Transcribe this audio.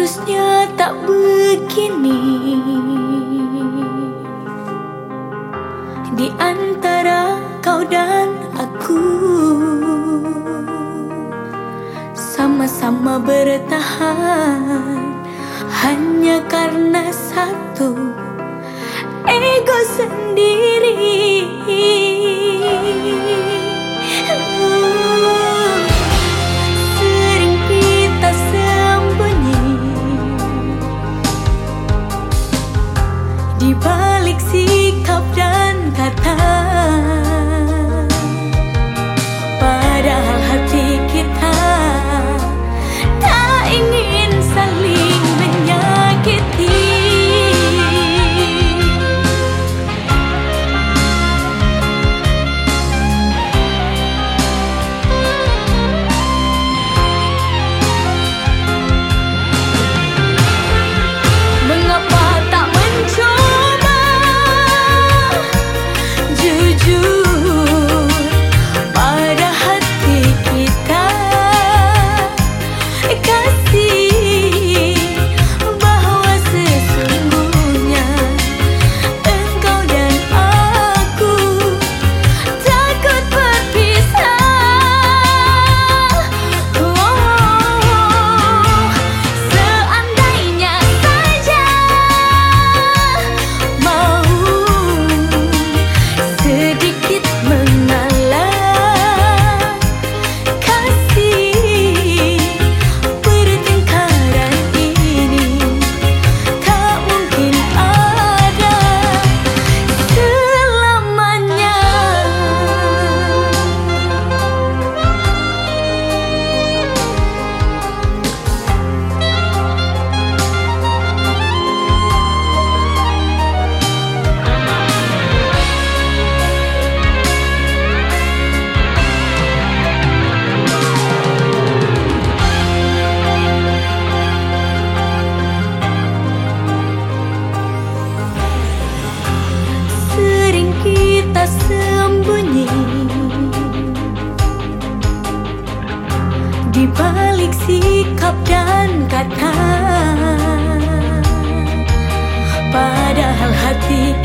Seharusnya tak begini. Di antara kau dan aku Sama-sama bertahan balik sikap dan kata. Kata padahal hati